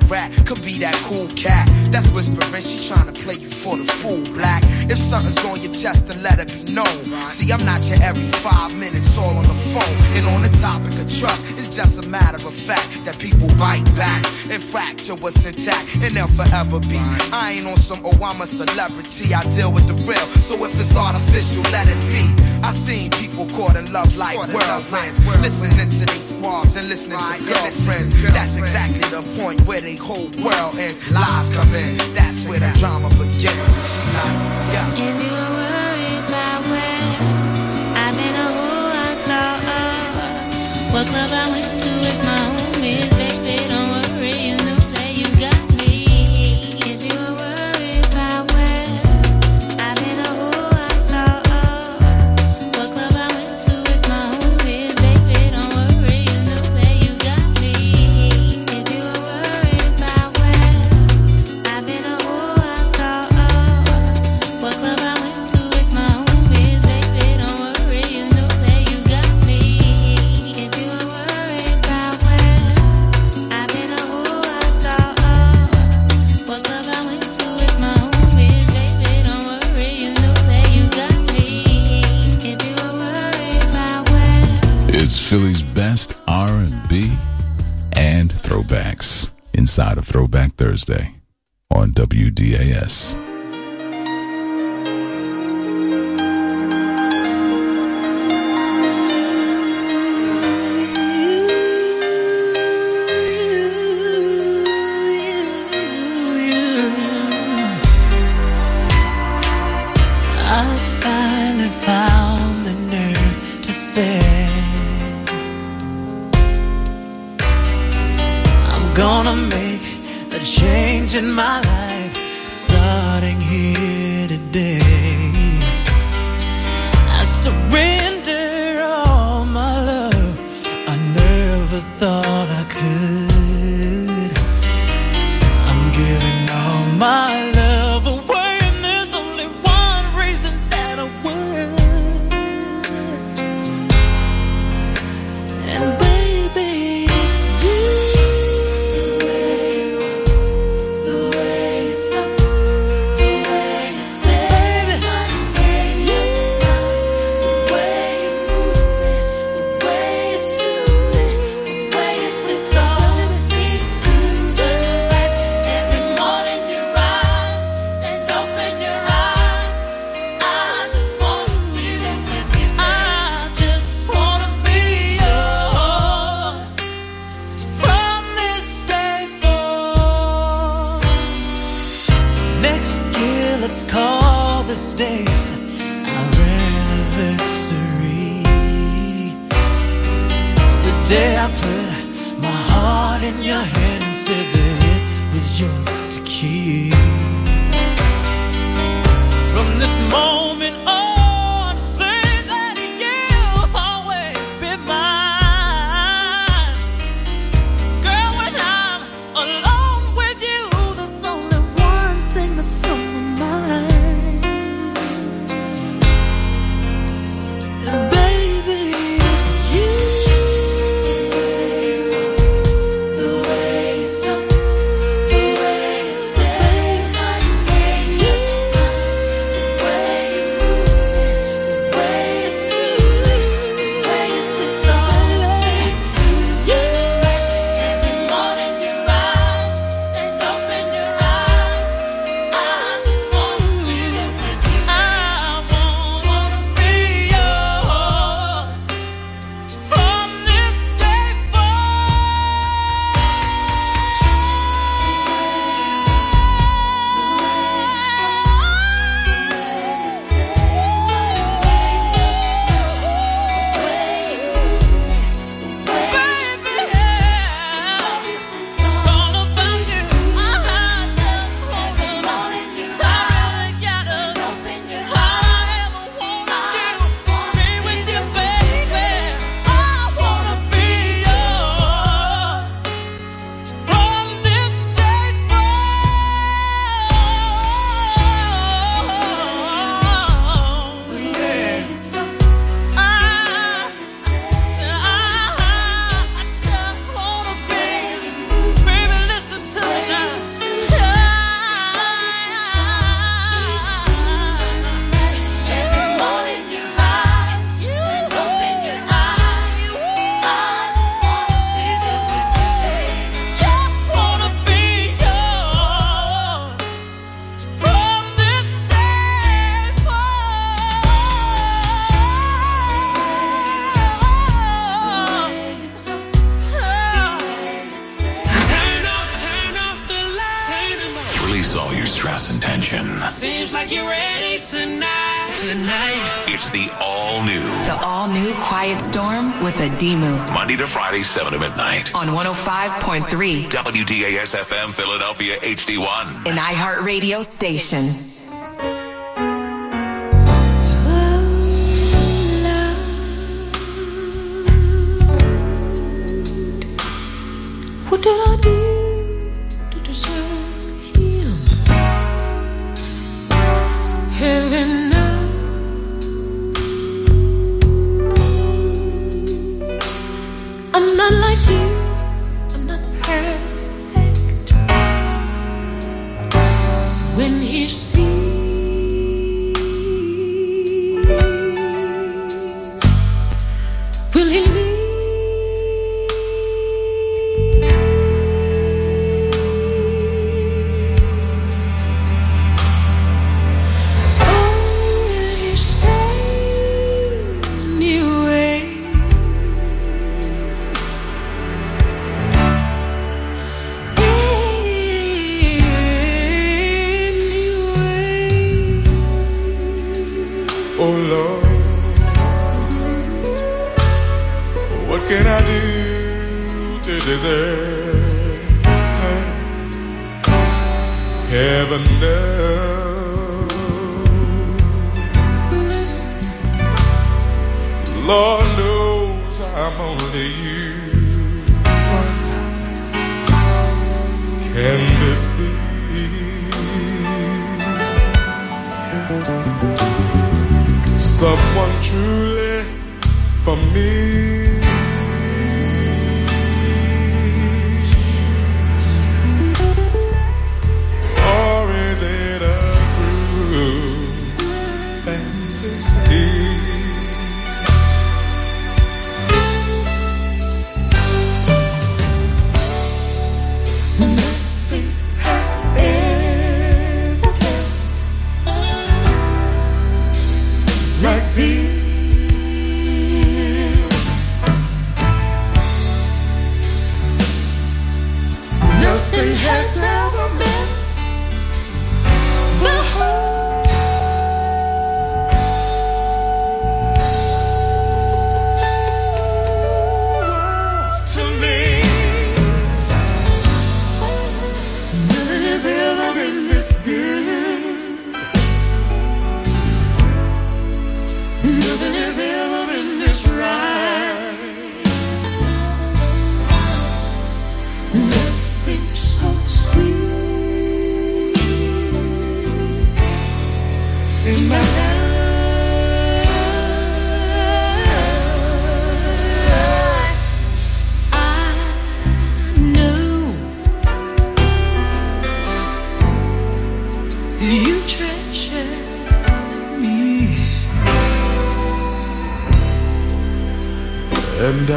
that rat could be that cool cat. That's whispering, she trying to play you for the fool, black. If something's on your chest, then let it be known. See, I'm not your every five minutes all on the phone. And on the topic of trust, it's just a matter of fact that people bite back and fracture what's intact, and they'll forever be. I ain't on some, oh, I'm a celebrity. I deal with the real, so if it's artificial, let it be. I seen people caught in love like whirlwinds, listening to these squads and listening to girlfriends. That's exactly the point where they whole world ends. Lies come in, that's where the drama begins. She like, yeah. If you were worried about where I've been or who I saw, what club I went to with my homies, inside of Throwback Thursday on WDAS. 远 day I put my heart in your hand and said that it was yours to keep. From this moment station. Seems like you're ready tonight. Tonight. It's the all new The all new Quiet Storm with a Demu Monday to Friday, 7 to midnight. on 105.3, WDAS FM Philadelphia HD1. an iHeartRadio station. Can I do to deserve? Heaven knows, Lord knows I'm only human. Can this be? someone truly for me. You treasure me. And I,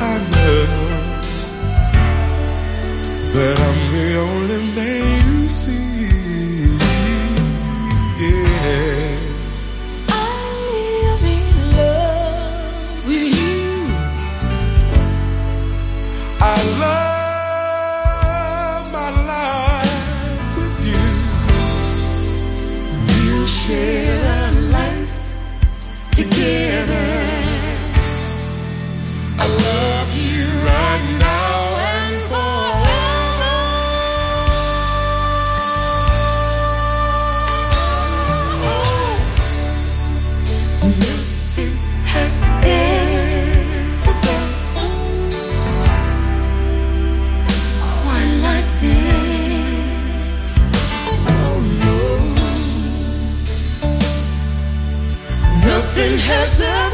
I know that I'm Nothing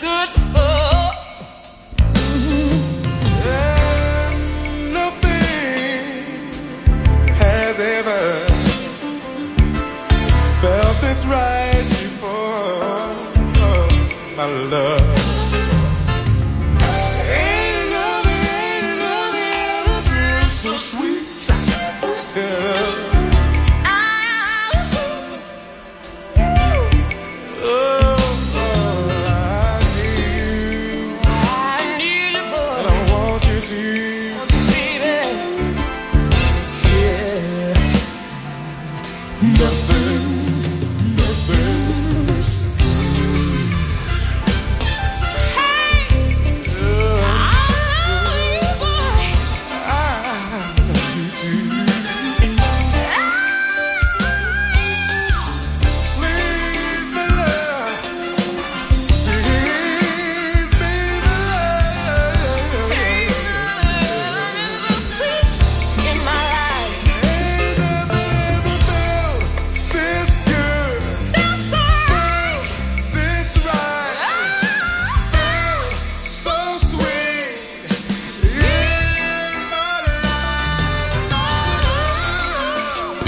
good oh. for. Nothing has ever felt this right before, oh, my love.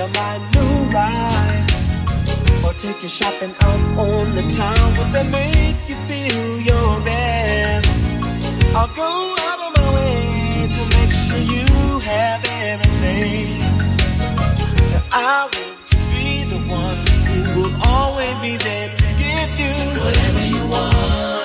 you're my new ride. Or take you shopping out on the town. Would that make you feel your best? I'll go out of my way to make sure you have everything. That I want to be the one who will always be there to give you whatever you want.